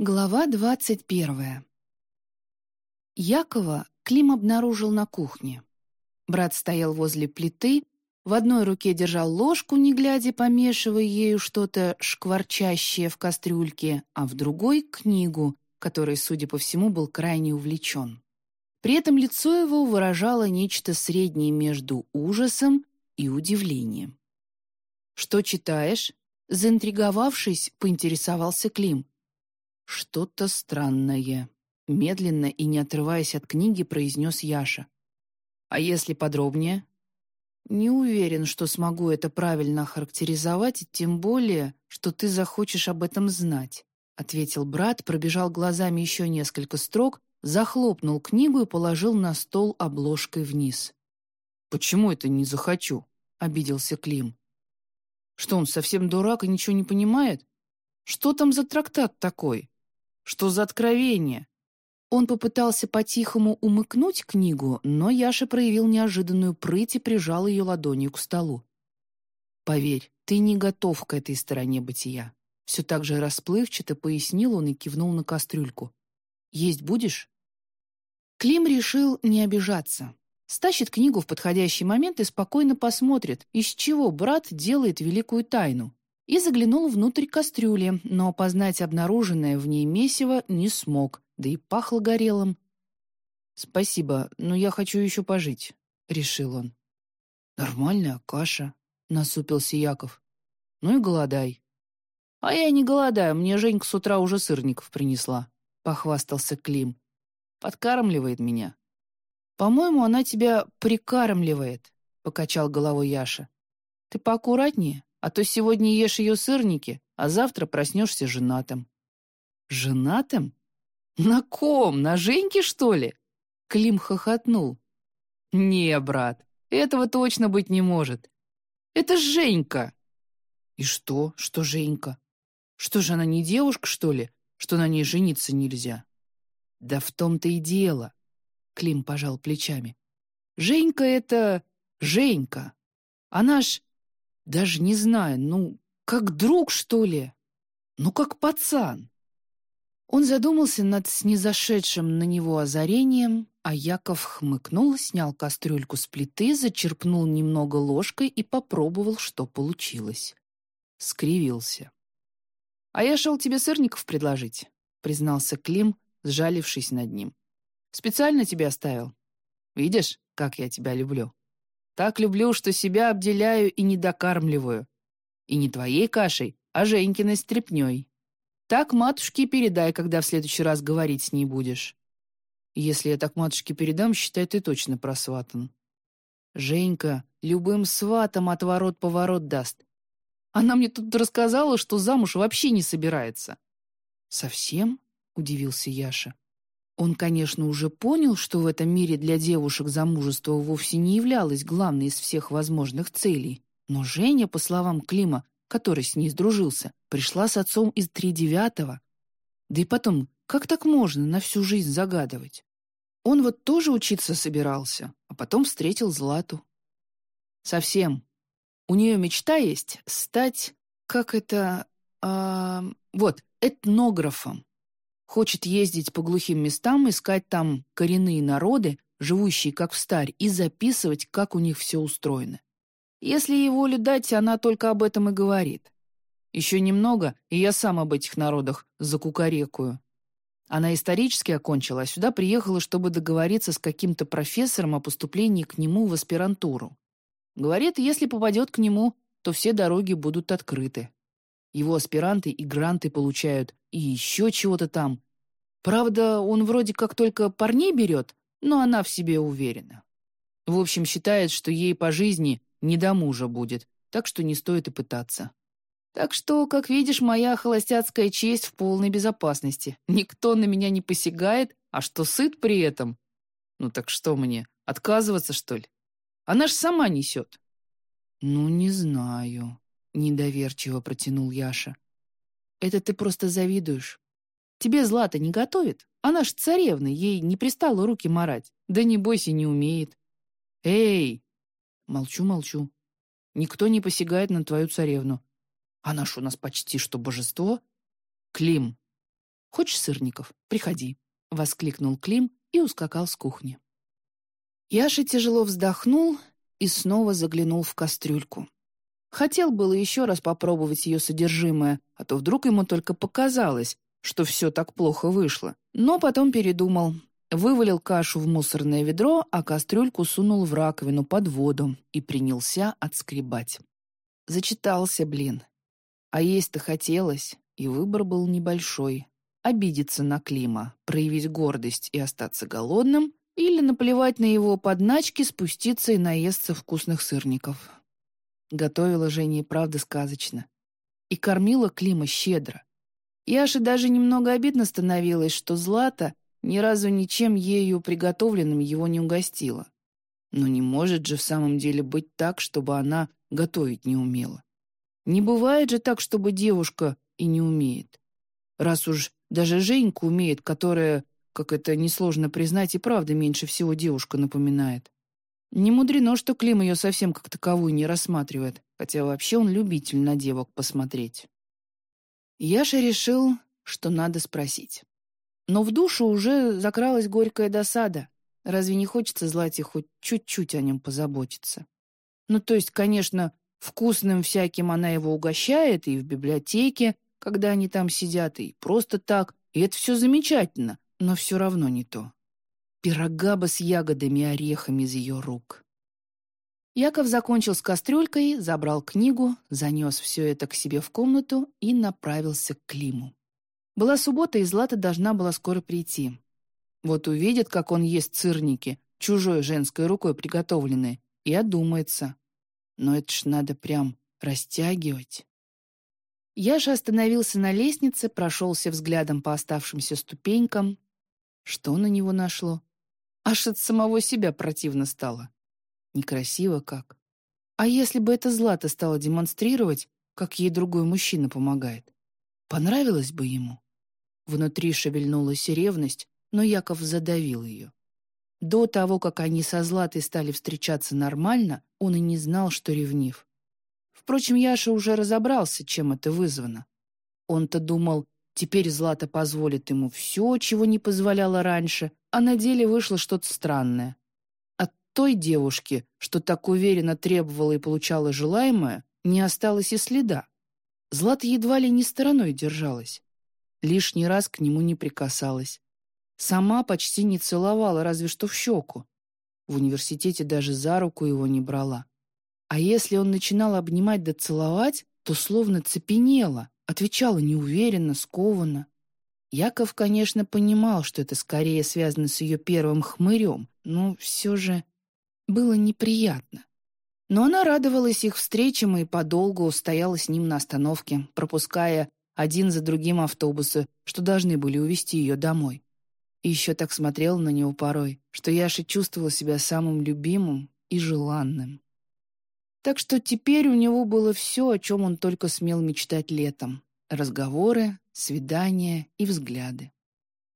Глава двадцать первая. Якова Клим обнаружил на кухне. Брат стоял возле плиты, в одной руке держал ложку, не глядя, помешивая ею что-то шкварчащее в кастрюльке, а в другой — книгу, которой, судя по всему, был крайне увлечен. При этом лицо его выражало нечто среднее между ужасом и удивлением. «Что читаешь?» Заинтриговавшись, поинтересовался Клим. «Что-то странное», — медленно и не отрываясь от книги, произнес Яша. «А если подробнее?» «Не уверен, что смогу это правильно охарактеризовать, тем более, что ты захочешь об этом знать», — ответил брат, пробежал глазами еще несколько строк, захлопнул книгу и положил на стол обложкой вниз. «Почему это не захочу?» — обиделся Клим. «Что, он совсем дурак и ничего не понимает? Что там за трактат такой? Что за откровение?» Он попытался по-тихому умыкнуть книгу, но Яша проявил неожиданную прыть и прижал ее ладонью к столу. «Поверь, ты не готов к этой стороне бытия», — все так же расплывчато пояснил он и кивнул на кастрюльку. «Есть будешь?» Клим решил не обижаться. Стащит книгу в подходящий момент и спокойно посмотрит, из чего брат делает великую тайну и заглянул внутрь кастрюли, но опознать обнаруженное в ней месиво не смог, да и пахло горелым. «Спасибо, но я хочу еще пожить», — решил он. «Нормальная каша», — насупился Яков. «Ну и голодай». «А я не голодаю, мне Женька с утра уже сырников принесла», — похвастался Клим. «Подкармливает меня». «По-моему, она тебя прикармливает», — покачал головой Яша. «Ты поаккуратнее, а то сегодня ешь ее сырники, а завтра проснешься женатым». «Женатым? На ком? На Женьке, что ли?» Клим хохотнул. «Не, брат, этого точно быть не может. Это Женька!» «И что? Что Женька? Что же она не девушка, что ли, что на ней жениться нельзя?» «Да в том-то и дело!» Клим пожал плечами. «Женька — это... Женька. Она ж... Даже не знаю, ну, как друг, что ли? Ну, как пацан. Он задумался над снизошедшим на него озарением, а Яков хмыкнул, снял кастрюльку с плиты, зачерпнул немного ложкой и попробовал, что получилось. Скривился. «А я шел тебе сырников предложить», — признался Клим, сжалившись над ним. «Специально тебе оставил. Видишь, как я тебя люблю?» Так люблю, что себя обделяю и не докармливаю. И не твоей кашей, а Женькиной стряпнёй. Так матушке передай, когда в следующий раз говорить с ней будешь. Если я так матушке передам, считай, ты точно просватан. Женька любым сватом отворот-поворот даст. Она мне тут рассказала, что замуж вообще не собирается. «Совсем?» — удивился Яша. Он, конечно, уже понял, что в этом мире для девушек замужество вовсе не являлось главной из всех возможных целей. Но Женя, по словам Клима, который с ней сдружился, пришла с отцом из тридевятого. Да и потом, как так можно на всю жизнь загадывать? Он вот тоже учиться собирался, а потом встретил Злату. Совсем. У нее мечта есть стать, как это... А, вот, этнографом. Хочет ездить по глухим местам, искать там коренные народы, живущие как в старь, и записывать, как у них все устроено. Если ей волю дать, она только об этом и говорит. Еще немного, и я сам об этих народах закукарекую. Она исторически окончила, а сюда приехала, чтобы договориться с каким-то профессором о поступлении к нему в аспирантуру. Говорит, если попадет к нему, то все дороги будут открыты. Его аспиранты и гранты получают, и еще чего-то там. Правда, он вроде как только парней берет, но она в себе уверена. В общем, считает, что ей по жизни не до мужа будет, так что не стоит и пытаться. Так что, как видишь, моя холостяцкая честь в полной безопасности. Никто на меня не посягает, а что сыт при этом? Ну так что мне, отказываться, что ли? Она ж сама несет. Ну, не знаю, недоверчиво протянул Яша. Это ты просто завидуешь. Тебе Злата не готовит? Она ж царевна, ей не пристало руки марать. Да не бойся, не умеет. Эй! Молчу, молчу. Никто не посягает на твою царевну. Она ж у нас почти что божество. Клим. Хочешь сырников? Приходи», — воскликнул Клим и ускакал с кухни. Яша тяжело вздохнул и снова заглянул в кастрюльку. Хотел было еще раз попробовать ее содержимое, а то вдруг ему только показалось, что все так плохо вышло. Но потом передумал. Вывалил кашу в мусорное ведро, а кастрюльку сунул в раковину под воду и принялся отскребать. Зачитался, блин. А есть-то хотелось, и выбор был небольшой. Обидеться на Клима, проявить гордость и остаться голодным, или наплевать на его подначки, спуститься и наесться вкусных сырников. Готовила Женя и правда сказочно. И кормила Клима щедро. Яше даже немного обидно становилось, что Злата ни разу ничем ею приготовленным его не угостила. Но не может же в самом деле быть так, чтобы она готовить не умела. Не бывает же так, чтобы девушка и не умеет. Раз уж даже Женька умеет, которая, как это несложно признать, и правда меньше всего девушка напоминает. Не мудрено, что Клим ее совсем как таковую не рассматривает, хотя вообще он любитель на девок посмотреть. Яша решил, что надо спросить. Но в душу уже закралась горькая досада. Разве не хочется Злате хоть чуть-чуть о нем позаботиться? Ну, то есть, конечно, вкусным всяким она его угощает и в библиотеке, когда они там сидят, и просто так, и это все замечательно, но все равно не то. Пирога бы с ягодами и орехами из ее рук. Яков закончил с кастрюлькой, забрал книгу, занес все это к себе в комнату и направился к Климу. Была суббота, и Злата должна была скоро прийти. Вот увидит, как он ест сырники, чужой женской рукой приготовленные, и одумается. Но это ж надо прям растягивать. Яша остановился на лестнице, прошелся взглядом по оставшимся ступенькам. Что на него нашло? Аж от самого себя противно стало. Некрасиво как. А если бы это Злата стала демонстрировать, как ей другой мужчина помогает? Понравилось бы ему? Внутри шевельнулась ревность, но Яков задавил ее. До того, как они со Златой стали встречаться нормально, он и не знал, что ревнив. Впрочем, Яша уже разобрался, чем это вызвано. Он-то думал, теперь Злата позволит ему все, чего не позволяла раньше, а на деле вышло что-то странное. От той девушки, что так уверенно требовала и получала желаемое, не осталось и следа. Злата едва ли не стороной держалась. Лишний раз к нему не прикасалась. Сама почти не целовала, разве что в щеку. В университете даже за руку его не брала. А если он начинал обнимать да целовать, то словно цепенела, отвечала неуверенно, скованно. Яков, конечно, понимал, что это скорее связано с ее первым хмырем, но все же было неприятно. Но она радовалась их встречам и подолгу стояла с ним на остановке, пропуская один за другим автобусы, что должны были увезти ее домой. И еще так смотрела на него порой, что Яша чувствовала себя самым любимым и желанным. Так что теперь у него было все, о чем он только смел мечтать летом. Разговоры, свидания и взгляды.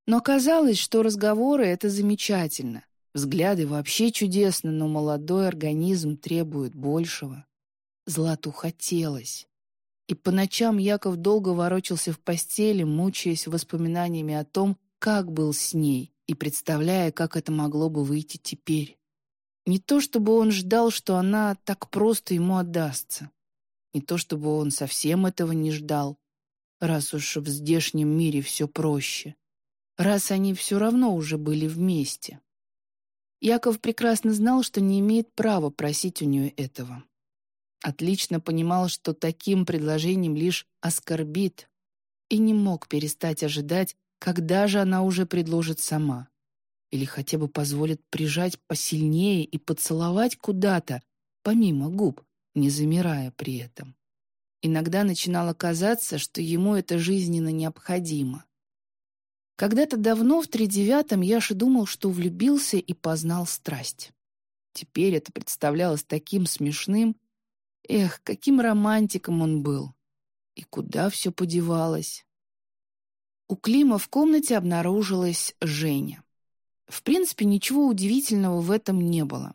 Но казалось, что разговоры — это замечательно. Взгляды вообще чудесно, но молодой организм требует большего. Злату хотелось. И по ночам Яков долго ворочался в постели, мучаясь воспоминаниями о том, как был с ней, и представляя, как это могло бы выйти теперь. Не то чтобы он ждал, что она так просто ему отдастся. Не то чтобы он совсем этого не ждал раз уж в здешнем мире все проще, раз они все равно уже были вместе. Яков прекрасно знал, что не имеет права просить у нее этого. Отлично понимал, что таким предложением лишь оскорбит, и не мог перестать ожидать, когда же она уже предложит сама. Или хотя бы позволит прижать посильнее и поцеловать куда-то, помимо губ, не замирая при этом. Иногда начинало казаться, что ему это жизненно необходимо. Когда-то давно, в тридевятом, Яша думал, что влюбился и познал страсть. Теперь это представлялось таким смешным. Эх, каким романтиком он был. И куда все подевалось? У Клима в комнате обнаружилась Женя. В принципе, ничего удивительного в этом не было.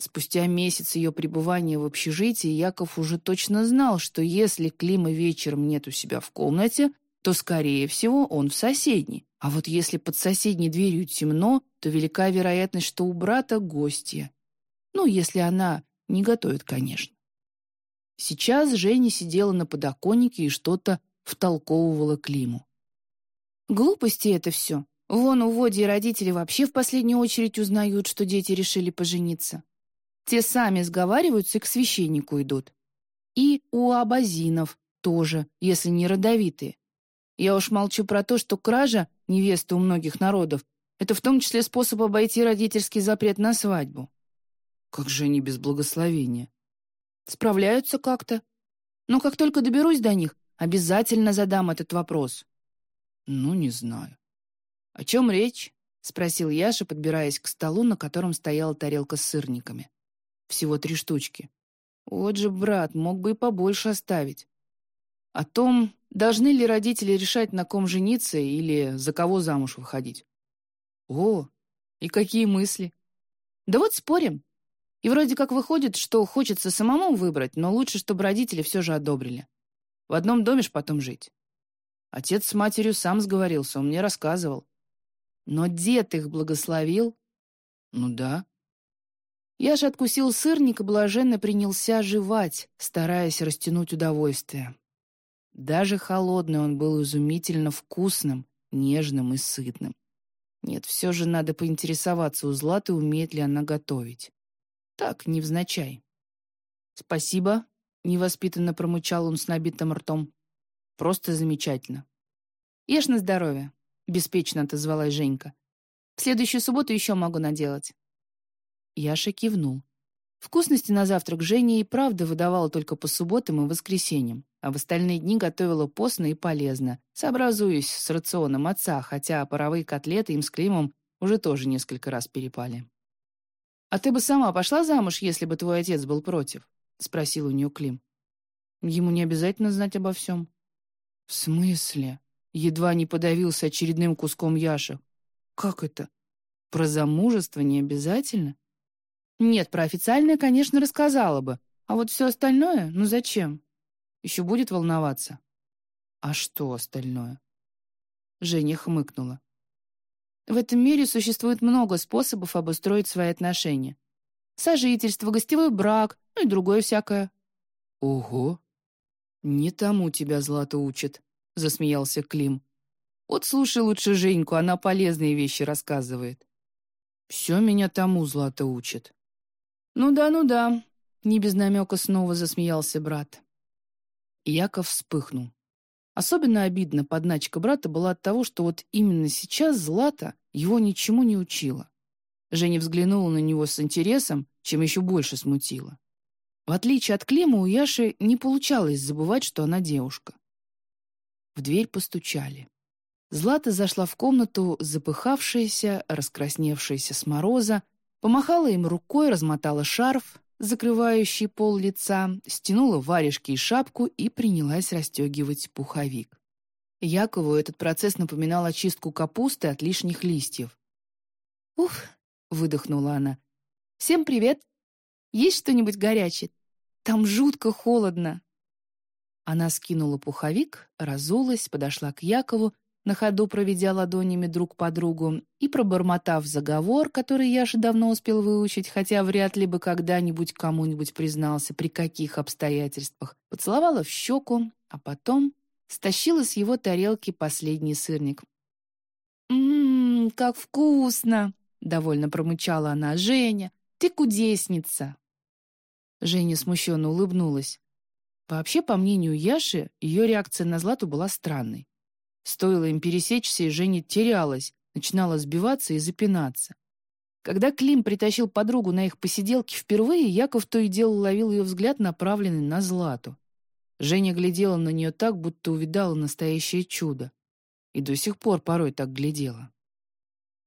Спустя месяц ее пребывания в общежитии Яков уже точно знал, что если Клима вечером нет у себя в комнате, то, скорее всего, он в соседней. А вот если под соседней дверью темно, то велика вероятность, что у брата гостья. Ну, если она не готовит, конечно. Сейчас Женя сидела на подоконнике и что-то втолковывала Климу. «Глупости это все. Вон у Води родители вообще в последнюю очередь узнают, что дети решили пожениться. Те сами сговариваются и к священнику идут. И у абазинов тоже, если не родовитые. Я уж молчу про то, что кража невесты у многих народов — это в том числе способ обойти родительский запрет на свадьбу. Как же они без благословения? Справляются как-то. Но как только доберусь до них, обязательно задам этот вопрос. Ну, не знаю. «О чем речь?» — спросил Яша, подбираясь к столу, на котором стояла тарелка с сырниками. Всего три штучки. Вот же, брат, мог бы и побольше оставить. О том, должны ли родители решать, на ком жениться или за кого замуж выходить. О, и какие мысли? Да вот спорим. И вроде как выходит, что хочется самому выбрать, но лучше, чтобы родители все же одобрили. В одном доме ж потом жить. Отец с матерью сам сговорился, он мне рассказывал. Но дед их благословил. Ну да. Я же откусил сырник и блаженно принялся жевать, стараясь растянуть удовольствие. Даже холодный он был изумительно вкусным, нежным и сытным. Нет, все же надо поинтересоваться у Златы, умеет ли она готовить. Так, невзначай. «Спасибо», — невоспитанно промычал он с набитым ртом. «Просто замечательно». «Ешь на здоровье», — беспечно отозвалась Женька. «В следующую субботу еще могу наделать». Яша кивнул. Вкусности на завтрак Женя и правда выдавала только по субботам и воскресеньям, а в остальные дни готовила постно и полезно, сообразуясь с рационом отца, хотя паровые котлеты им с Климом уже тоже несколько раз перепали. «А ты бы сама пошла замуж, если бы твой отец был против?» — спросил у нее Клим. «Ему не обязательно знать обо всем». «В смысле?» — едва не подавился очередным куском Яша. «Как это? Про замужество не обязательно?» «Нет, про официальное, конечно, рассказала бы. А вот все остальное, ну зачем? Еще будет волноваться». «А что остальное?» Женя хмыкнула. В этом мире существует много способов обустроить свои отношения. Сожительство, гостевой брак, ну и другое всякое. Ого! Не тому тебя Злата учит, засмеялся Клим. Вот слушай лучше Женьку, она полезные вещи рассказывает. Все меня тому Злата учит. Ну да, ну да, не без намека снова засмеялся брат. Яков вспыхнул. Особенно обидно подначка брата была от того, что вот именно сейчас Злата его ничему не учила. Женя взглянула на него с интересом, чем еще больше смутила. В отличие от Клима, у Яши не получалось забывать, что она девушка. В дверь постучали. Злата зашла в комнату, запыхавшаяся, раскрасневшаяся с мороза, помахала им рукой, размотала шарф, закрывающий пол лица, стянула варежки и шапку и принялась расстегивать пуховик. Якову этот процесс напоминал очистку капусты от лишних листьев. «Ух!» — выдохнула она. «Всем привет! Есть что-нибудь горячее? Там жутко холодно!» Она скинула пуховик, разулась, подошла к Якову на ходу проведя ладонями друг по другу и пробормотав заговор, который я же давно успел выучить, хотя вряд ли бы когда-нибудь кому-нибудь признался, при каких обстоятельствах, поцеловала в щеку, а потом стащила с его тарелки последний сырник. «Ммм, как вкусно!» — довольно промычала она. «Женя, ты кудесница!» Женя смущенно улыбнулась. Вообще, по мнению Яши, ее реакция на Злату была странной. Стоило им пересечься, и Женя терялась, начинала сбиваться и запинаться. Когда Клим притащил подругу на их посиделки впервые, Яков то и дело ловил ее взгляд, направленный на Злату. Женя глядела на нее так, будто увидала настоящее чудо. И до сих пор порой так глядела.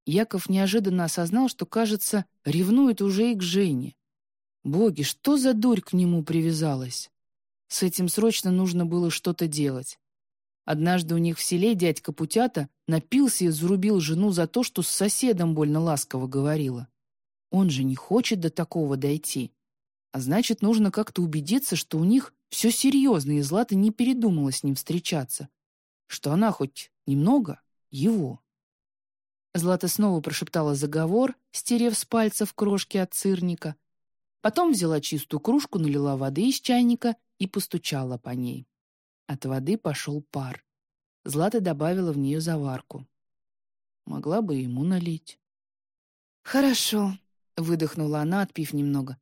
Яков неожиданно осознал, что, кажется, ревнует уже и к Жене. Боги, что за дурь к нему привязалась? С этим срочно нужно было что-то делать. Однажды у них в селе дядька Путята напился и зарубил жену за то, что с соседом больно ласково говорила. Он же не хочет до такого дойти. А значит, нужно как-то убедиться, что у них все серьезно, и Злата не передумала с ним встречаться. что она хоть немного его. Злата снова прошептала заговор, стерев с пальцев крошки от сырника. Потом взяла чистую кружку, налила воды из чайника и постучала по ней. От воды пошел пар. Злата добавила в нее заварку. Могла бы ему налить. «Хорошо», — выдохнула она, отпив немного.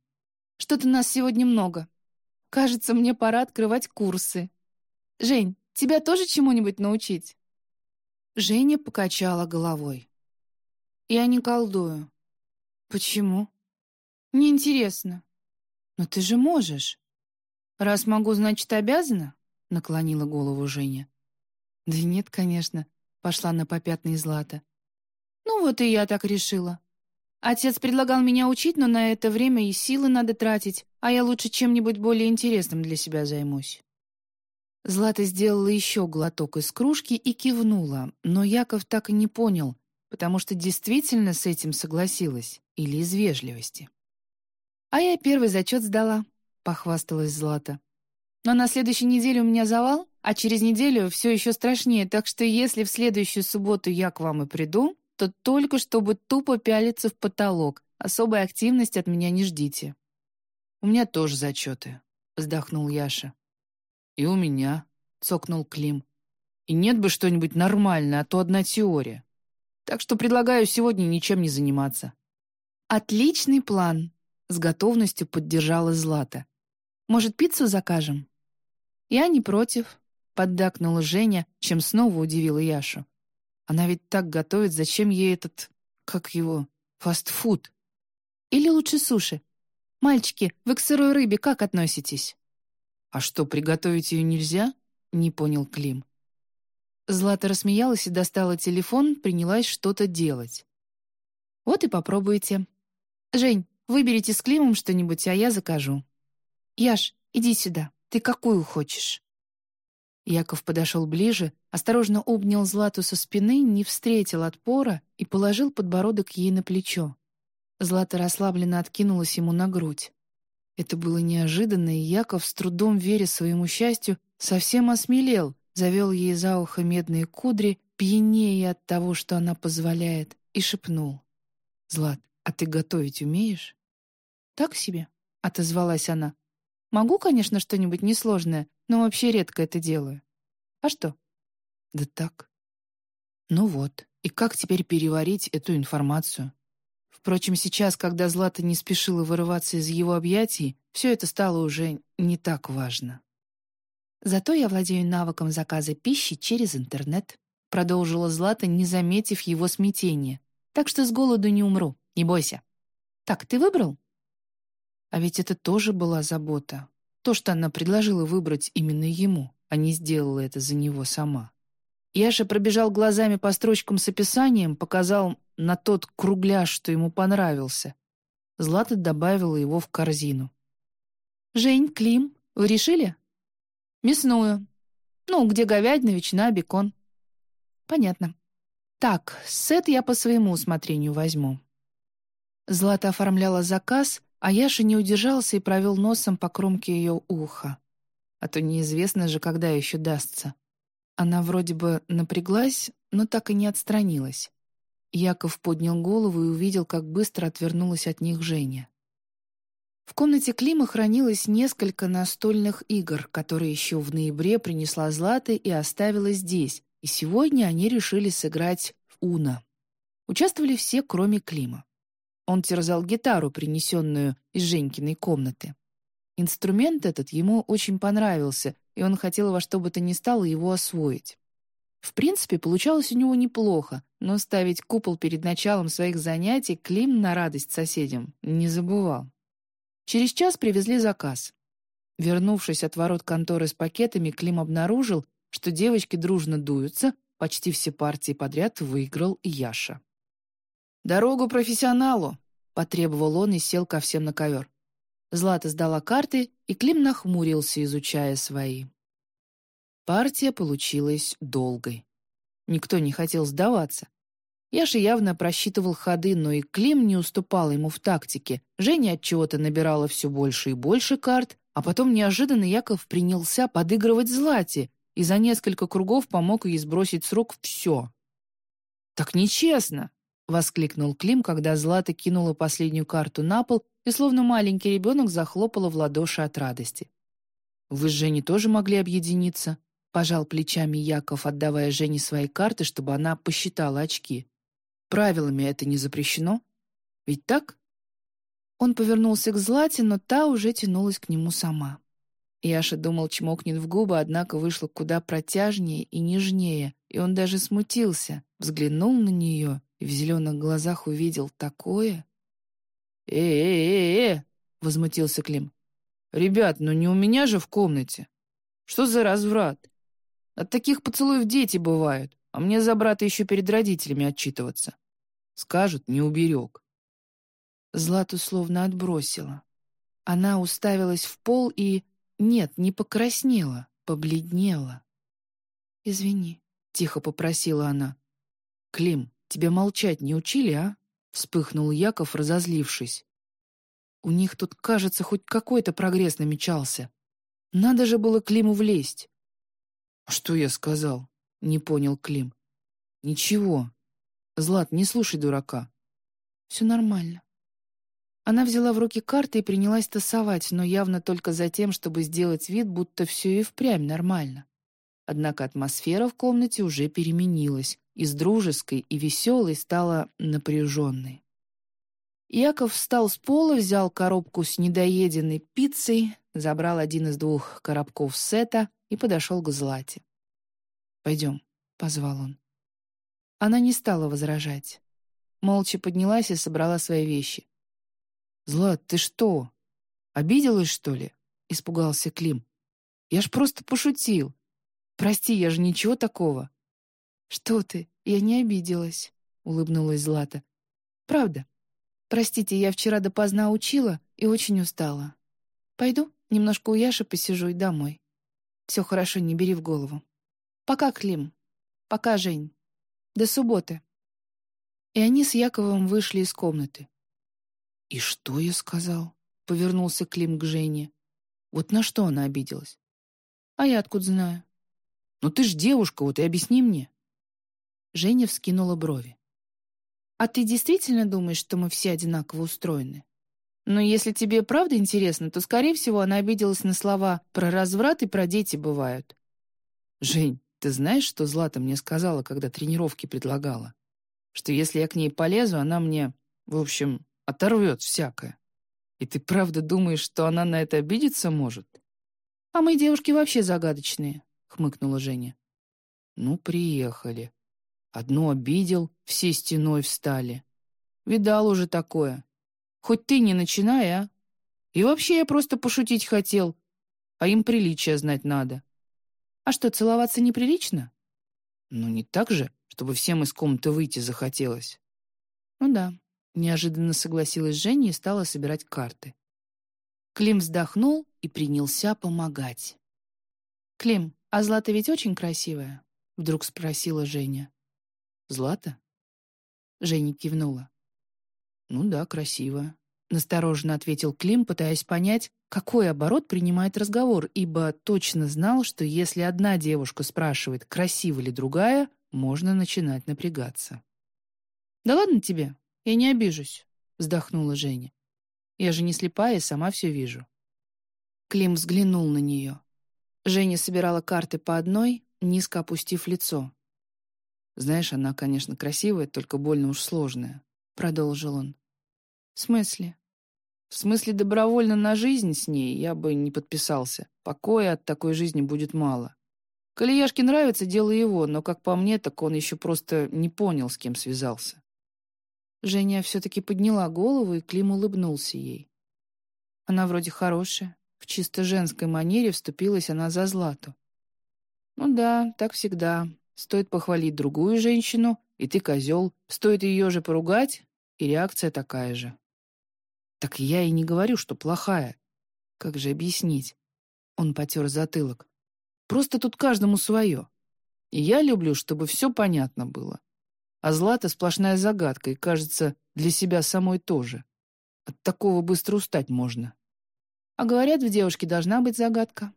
«Что-то нас сегодня много. Кажется, мне пора открывать курсы. Жень, тебя тоже чему-нибудь научить?» Женя покачала головой. «Я не колдую». «Почему?» «Неинтересно». «Но ты же можешь». «Раз могу, значит, обязана?» — наклонила голову Женя. «Да нет, конечно», — пошла на попятный Злата. «Ну вот и я так решила. Отец предлагал меня учить, но на это время и силы надо тратить, а я лучше чем-нибудь более интересным для себя займусь». Злата сделала еще глоток из кружки и кивнула, но Яков так и не понял, потому что действительно с этим согласилась или из вежливости. «А я первый зачет сдала», — похвасталась Злата. «Но на следующей неделе у меня завал, а через неделю все еще страшнее, так что если в следующую субботу я к вам и приду, то только чтобы тупо пялиться в потолок, особой активности от меня не ждите». «У меня тоже зачеты», — вздохнул Яша. «И у меня», — цокнул Клим. «И нет бы что-нибудь нормальное, а то одна теория. Так что предлагаю сегодня ничем не заниматься». «Отличный план», — с готовностью поддержала Злата. «Может, пиццу закажем?» «Я не против», — поддакнула Женя, чем снова удивила Яшу. «Она ведь так готовит, зачем ей этот... как его... фастфуд?» «Или лучше суши. Мальчики, вы к сырой рыбе как относитесь?» «А что, приготовить ее нельзя?» — не понял Клим. Злата рассмеялась и достала телефон, принялась что-то делать. «Вот и попробуйте. Жень, выберите с Климом что-нибудь, а я закажу. Яш, иди сюда, ты какую хочешь?» Яков подошел ближе, осторожно обнял Злату со спины, не встретил отпора и положил подбородок ей на плечо. Злата расслабленно откинулась ему на грудь. Это было неожиданно, и Яков, с трудом веря своему счастью, совсем осмелел, завел ей за ухо медные кудри, пьянее от того, что она позволяет, и шепнул. «Злат, а ты готовить умеешь?» «Так себе», — отозвалась она. «Могу, конечно, что-нибудь несложное, но вообще редко это делаю. А что?» «Да так». «Ну вот, и как теперь переварить эту информацию?» Впрочем, сейчас, когда Злата не спешила вырываться из его объятий, все это стало уже не так важно. «Зато я владею навыком заказа пищи через интернет», продолжила Злата, не заметив его смятения. «Так что с голоду не умру, не бойся». «Так, ты выбрал?» А ведь это тоже была забота. То, что она предложила выбрать именно ему, а не сделала это за него сама. Яша пробежал глазами по строчкам с описанием, показал на тот кругляш, что ему понравился. Злата добавила его в корзину. «Жень, Клим, вы решили?» «Мясную. Ну, где говядина, ветчина, бекон». «Понятно. Так, сет я по своему усмотрению возьму». Злата оформляла заказ, а Яша не удержался и провел носом по кромке ее уха. А то неизвестно же, когда еще дастся. Она вроде бы напряглась, но так и не отстранилась. Яков поднял голову и увидел, как быстро отвернулась от них Женя. В комнате Клима хранилось несколько настольных игр, которые еще в ноябре принесла Злата и оставила здесь, и сегодня они решили сыграть в Уна. Участвовали все, кроме Клима. Он терзал гитару, принесенную из Женькиной комнаты. Инструмент этот ему очень понравился, и он хотел во что бы то ни стало его освоить. В принципе, получалось у него неплохо, но ставить купол перед началом своих занятий Клим на радость соседям не забывал. Через час привезли заказ. Вернувшись от ворот конторы с пакетами, Клим обнаружил, что девочки дружно дуются, почти все партии подряд выиграл Яша. «Дорогу профессионалу!» — потребовал он и сел ко всем на ковер. Злата сдала карты, и Клим нахмурился, изучая свои. Партия получилась долгой. Никто не хотел сдаваться. Яша явно просчитывал ходы, но и Клим не уступал ему в тактике. Женя от чего-то набирала все больше и больше карт, а потом неожиданно Яков принялся подыгрывать Злате, и за несколько кругов помог ей сбросить с рук все. «Так нечестно!» — воскликнул Клим, когда Злата кинула последнюю карту на пол и, словно маленький ребенок, захлопала в ладоши от радости. «Вы с Женей тоже могли объединиться?» — пожал плечами Яков, отдавая Жене свои карты, чтобы она посчитала очки. «Правилами это не запрещено? Ведь так?» Он повернулся к Злате, но та уже тянулась к нему сама. Яша думал, чмокнет в губы, однако вышло куда протяжнее и нежнее, и он даже смутился, взглянул на нее и в зеленых глазах увидел такое. «Э-э-э-э!» — возмутился Клим. «Ребят, ну не у меня же в комнате. Что за разврат? От таких поцелуев дети бывают, а мне за брата еще перед родителями отчитываться. Скажут, не уберег». Злату словно отбросила. Она уставилась в пол и нет, не покраснела, побледнела. «Извини», — тихо попросила она. «Клим, тебя молчать не учили, а?» — вспыхнул Яков, разозлившись. «У них тут, кажется, хоть какой-то прогресс намечался. Надо же было Климу влезть». «А «Что я сказал?» — не понял Клим. «Ничего. Злат, не слушай дурака». «Все нормально. Она взяла в руки карты и принялась тасовать, но явно только за тем, чтобы сделать вид, будто все и впрямь нормально. Однако атмосфера в комнате уже переменилась, из дружеской и веселой стала напряженной. Яков встал с пола, взял коробку с недоеденной пиццей, забрал один из двух коробков сета и подошел к Злате. «Пойдем», — позвал он. Она не стала возражать. Молча поднялась и собрала свои вещи. «Злат, ты что? Обиделась, что ли?» — испугался Клим. «Я ж просто пошутил. Прости, я же ничего такого». «Что ты? Я не обиделась», — улыбнулась Злата. «Правда. Простите, я вчера допоздна учила и очень устала. Пойду, немножко у Яши посижу и домой. Все хорошо, не бери в голову. Пока, Клим. Пока, Жень. До субботы». И они с Яковом вышли из комнаты. «И что я сказал?» — повернулся Клим к Жене. «Вот на что она обиделась?» «А я откуда знаю?» «Ну ты ж девушка, вот и объясни мне». Женя вскинула брови. «А ты действительно думаешь, что мы все одинаково устроены? Но если тебе правда интересно, то, скорее всего, она обиделась на слова про разврат и про дети бывают». «Жень, ты знаешь, что Злата мне сказала, когда тренировки предлагала? Что если я к ней полезу, она мне, в общем, Оторвет всякое. И ты правда думаешь, что она на это обидеться может? А мы девушки вообще загадочные, хмыкнула Женя. Ну, приехали. Одну обидел, все стеной встали. Видал уже такое. Хоть ты не начинай, а? И вообще я просто пошутить хотел, а им приличия знать надо. А что, целоваться неприлично? Ну, не так же, чтобы всем из комнаты выйти захотелось. Ну да, Неожиданно согласилась Женя и стала собирать карты. Клим вздохнул и принялся помогать. «Клим, а Злата ведь очень красивая?» — вдруг спросила Женя. «Злата?» Женя кивнула. «Ну да, красивая», — настороженно ответил Клим, пытаясь понять, какой оборот принимает разговор, ибо точно знал, что если одна девушка спрашивает, красива ли другая, можно начинать напрягаться. «Да ладно тебе», «Я не обижусь», — вздохнула Женя. «Я же не слепая и сама все вижу». Клим взглянул на нее. Женя собирала карты по одной, низко опустив лицо. «Знаешь, она, конечно, красивая, только больно уж сложная», — продолжил он. «В смысле?» «В смысле добровольно на жизнь с ней я бы не подписался. Покоя от такой жизни будет мало. Калияшке нравится, дело его, но, как по мне, так он еще просто не понял, с кем связался. Женя все-таки подняла голову, и Клим улыбнулся ей. Она вроде хорошая. В чисто женской манере вступилась она за Злату. Ну да, так всегда. Стоит похвалить другую женщину, и ты козел. Стоит ее же поругать, и реакция такая же. Так я и не говорю, что плохая. Как же объяснить? Он потер затылок. Просто тут каждому свое. И я люблю, чтобы все понятно было. А Злата сплошная загадка, и, кажется, для себя самой тоже. От такого быстро устать можно. А говорят, в девушке должна быть загадка.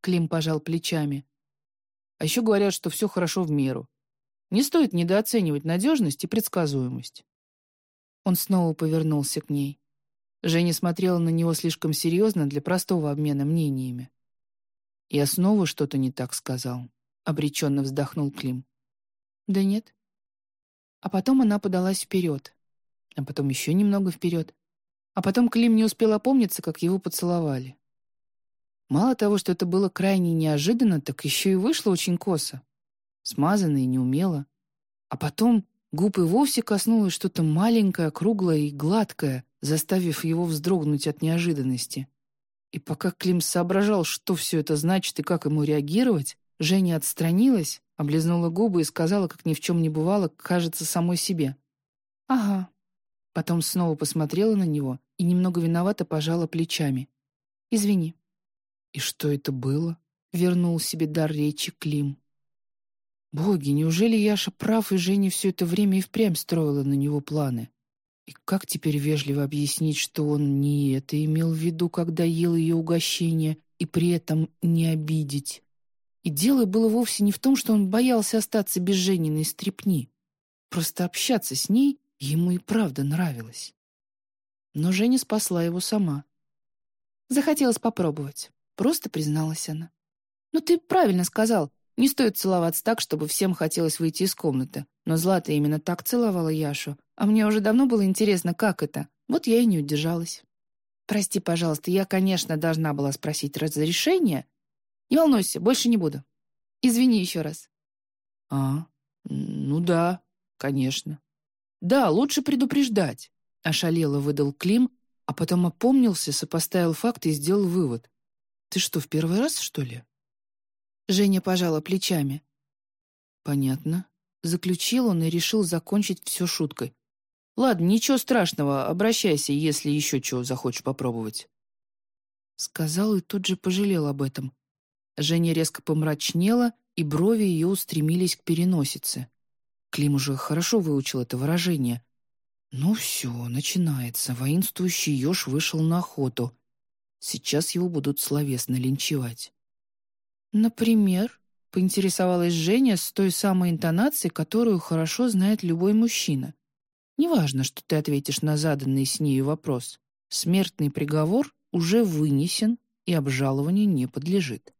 Клим пожал плечами. А еще говорят, что все хорошо в меру. Не стоит недооценивать надежность и предсказуемость. Он снова повернулся к ней. Женя смотрела на него слишком серьезно для простого обмена мнениями. «Я снова что-то не так сказал», — обреченно вздохнул Клим. «Да нет». А потом она подалась вперед, а потом еще немного вперед, а потом Клим не успел опомниться, как его поцеловали. Мало того, что это было крайне неожиданно, так еще и вышло очень косо. Смазанно и неумело. А потом губ и вовсе коснулось что-то маленькое, круглое и гладкое, заставив его вздрогнуть от неожиданности. И пока Клим соображал, что все это значит и как ему реагировать, Женя отстранилась, облизнула губы и сказала, как ни в чем не бывало, кажется, самой себе. «Ага». Потом снова посмотрела на него и немного виновато пожала плечами. «Извини». «И что это было?» — вернул себе дар речи Клим. Боги, неужели Яша прав, и Женя все это время и впрямь строила на него планы? И как теперь вежливо объяснить, что он не это имел в виду, когда ел ее угощение, и при этом не обидеть? И дело было вовсе не в том, что он боялся остаться без Жениной стрепни. Просто общаться с ней ему и правда нравилось. Но Женя спасла его сама. Захотелось попробовать. Просто призналась она. «Ну ты правильно сказал. Не стоит целоваться так, чтобы всем хотелось выйти из комнаты. Но Злата именно так целовала Яшу. А мне уже давно было интересно, как это. Вот я и не удержалась. Прости, пожалуйста, я, конечно, должна была спросить разрешение. Не волнуйся, больше не буду. Извини еще раз. А, ну да, конечно. Да, лучше предупреждать. Ошалело выдал Клим, а потом опомнился, сопоставил факты и сделал вывод. Ты что, в первый раз, что ли? Женя пожала плечами. Понятно. Заключил он и решил закончить все шуткой. Ладно, ничего страшного, обращайся, если еще чего захочешь попробовать. Сказал и тут же пожалел об этом. Женя резко помрачнела, и брови ее устремились к переносице. Клим уже хорошо выучил это выражение. Ну все, начинается. Воинствующий еж вышел на охоту. Сейчас его будут словесно линчевать. «Например?» — поинтересовалась Женя с той самой интонацией, которую хорошо знает любой мужчина. «Неважно, что ты ответишь на заданный с нею вопрос. Смертный приговор уже вынесен и обжалованию не подлежит».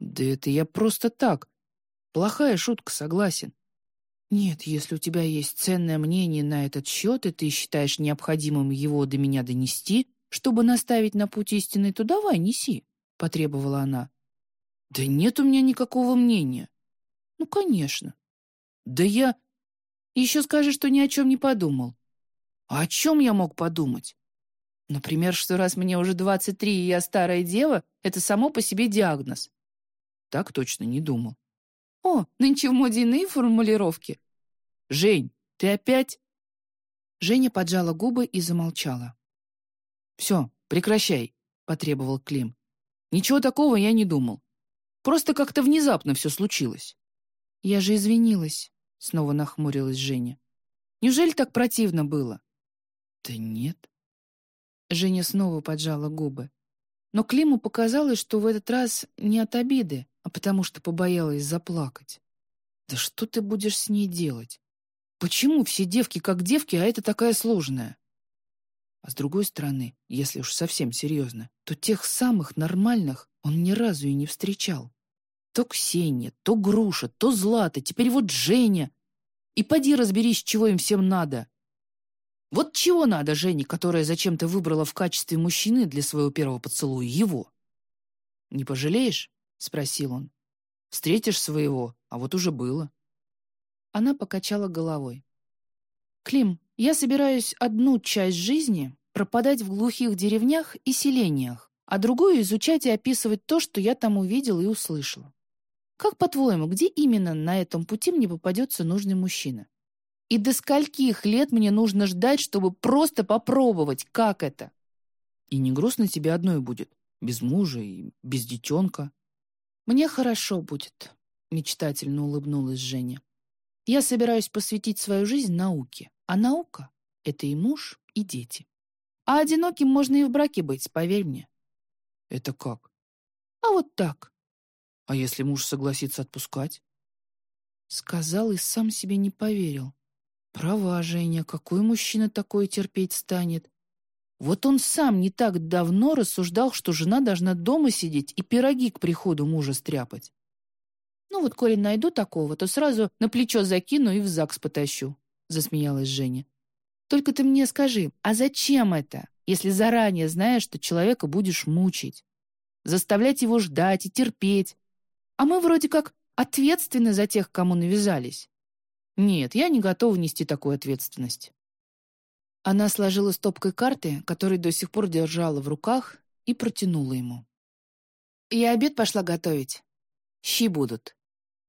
«Да это я просто так. Плохая шутка, согласен». «Нет, если у тебя есть ценное мнение на этот счет, и ты считаешь необходимым его до меня донести, чтобы наставить на путь истины, то давай, неси», — потребовала она. «Да нет у меня никакого мнения». «Ну, конечно». «Да я...» «Еще скажи, что ни о чем не подумал». «А о чем я мог подумать?» «Например, что раз мне уже 23 и я старая дева, это само по себе диагноз». «Так точно не думал». «О, нынче в моде иные формулировки». «Жень, ты опять...» Женя поджала губы и замолчала. «Все, прекращай», — потребовал Клим. «Ничего такого я не думал. Просто как-то внезапно все случилось». «Я же извинилась», — снова нахмурилась Женя. «Неужели так противно было?» «Да нет». Женя снова поджала губы. Но Климу показалось, что в этот раз не от обиды, а потому что побоялась заплакать. «Да что ты будешь с ней делать? Почему все девки как девки, а это такая сложная?» А с другой стороны, если уж совсем серьезно, то тех самых нормальных он ни разу и не встречал. То Ксения, то Груша, то Злата, теперь вот Женя. И поди разберись, чего им всем надо. Вот чего надо Жене, которая зачем-то выбрала в качестве мужчины для своего первого поцелуя его? «Не пожалеешь?» — спросил он. «Встретишь своего, а вот уже было». Она покачала головой. «Клим, я собираюсь одну часть жизни пропадать в глухих деревнях и селениях, а другую изучать и описывать то, что я там увидел и услышал. Как, по-твоему, где именно на этом пути мне попадется нужный мужчина? И до скольких лет мне нужно ждать, чтобы просто попробовать, как это? И не грустно тебе одной будет, без мужа и без детенка. Мне хорошо будет, мечтательно улыбнулась Женя. Я собираюсь посвятить свою жизнь науке, а наука — это и муж, и дети. А одиноким можно и в браке быть, поверь мне. Это как? А вот так. А если муж согласится отпускать? Сказал и сам себе не поверил. Права, Женя, какой мужчина такое терпеть станет? Вот он сам не так давно рассуждал, что жена должна дома сидеть и пироги к приходу мужа стряпать. «Ну вот, коли найду такого, то сразу на плечо закину и в ЗАГС потащу», — засмеялась Женя. «Только ты мне скажи, а зачем это, если заранее знаешь, что человека будешь мучить? Заставлять его ждать и терпеть. А мы вроде как ответственны за тех, кому навязались. Нет, я не готова нести такую ответственность». Она сложила стопкой карты, которые до сих пор держала в руках, и протянула ему. «Я обед пошла готовить. Щи будут.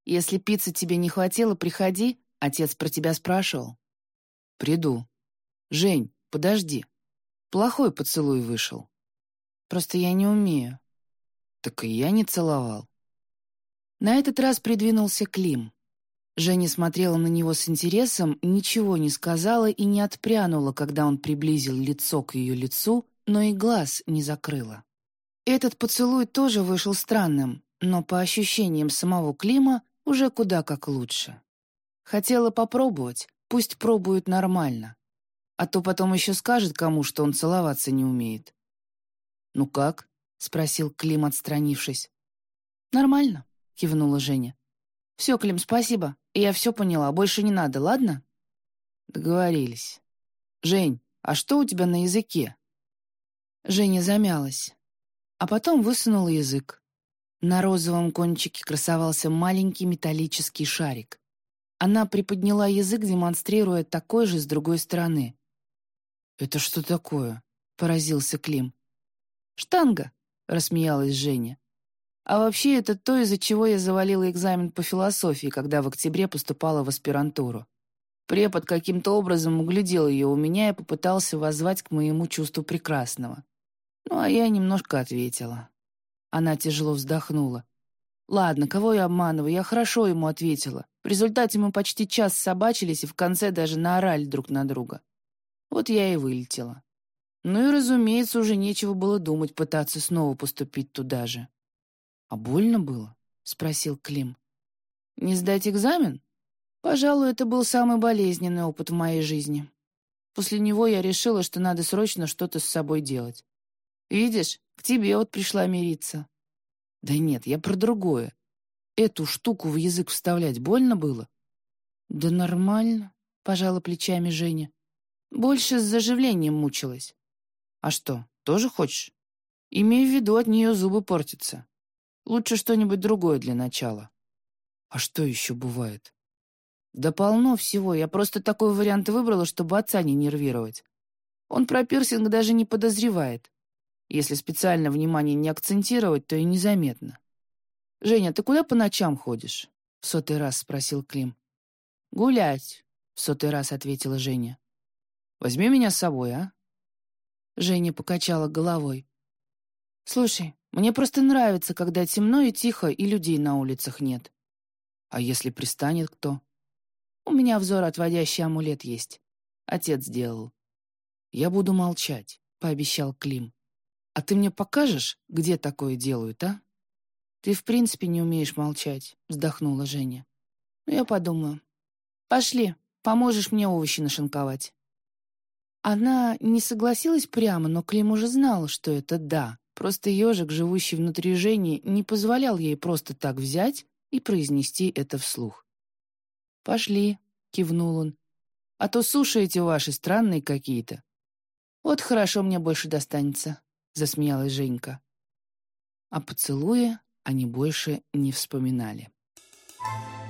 Если пиццы тебе не хватило, приходи, отец про тебя спрашивал». «Приду. Жень, подожди. Плохой поцелуй вышел. Просто я не умею». «Так и я не целовал». На этот раз придвинулся Клим. Женя смотрела на него с интересом, ничего не сказала и не отпрянула, когда он приблизил лицо к ее лицу, но и глаз не закрыла. Этот поцелуй тоже вышел странным, но по ощущениям самого Клима уже куда как лучше. Хотела попробовать, пусть пробует нормально. А то потом еще скажет кому, что он целоваться не умеет. «Ну как?» — спросил Клим, отстранившись. «Нормально», — кивнула Женя. «Все, Клим, спасибо. Я все поняла. Больше не надо, ладно?» «Договорились. Жень, а что у тебя на языке?» Женя замялась, а потом высунула язык. На розовом кончике красовался маленький металлический шарик. Она приподняла язык, демонстрируя такой же с другой стороны. «Это что такое?» — поразился Клим. «Штанга», — рассмеялась Женя. А вообще, это то, из-за чего я завалила экзамен по философии, когда в октябре поступала в аспирантуру. Препод каким-то образом углядел ее у меня и попытался воззвать к моему чувству прекрасного. Ну, а я немножко ответила. Она тяжело вздохнула. «Ладно, кого я обманываю? Я хорошо ему ответила. В результате мы почти час собачились и в конце даже наорали друг на друга. Вот я и вылетела. Ну и, разумеется, уже нечего было думать пытаться снова поступить туда же. «А больно было?» — спросил Клим. «Не сдать экзамен? Пожалуй, это был самый болезненный опыт в моей жизни. После него я решила, что надо срочно что-то с собой делать. Видишь, к тебе вот пришла мириться». «Да нет, я про другое. Эту штуку в язык вставлять больно было?» «Да нормально», — пожала плечами Женя. «Больше с заживлением мучилась». «А что, тоже хочешь?» «Имей в виду, от нее зубы портятся». Лучше что-нибудь другое для начала. А что еще бывает? Да полно всего. Я просто такой вариант выбрала, чтобы отца не нервировать. Он про пирсинг даже не подозревает. Если специально внимание не акцентировать, то и незаметно. «Женя, ты куда по ночам ходишь?» — в сотый раз спросил Клим. «Гулять», — в сотый раз ответила Женя. «Возьми меня с собой, а?» Женя покачала головой. «Слушай, мне просто нравится, когда темно и тихо, и людей на улицах нет. А если пристанет кто? У меня взор отводящий амулет есть. Отец сделал. Я буду молчать, пообещал Клим. А ты мне покажешь, где такое делают, а? Ты в принципе не умеешь молчать, вздохнула Женя. Ну, я подумаю. Пошли, поможешь мне овощи нашинковать. Она не согласилась прямо, но Клим уже знал, что это «да». Просто ежик, живущий внутри Жени, не позволял ей просто так взять и произнести это вслух. «Пошли», — кивнул он. «А то суши эти ваши странные какие-то». «Вот хорошо мне больше достанется», — засмеялась Женька. А поцелуя они больше не вспоминали. Thank you.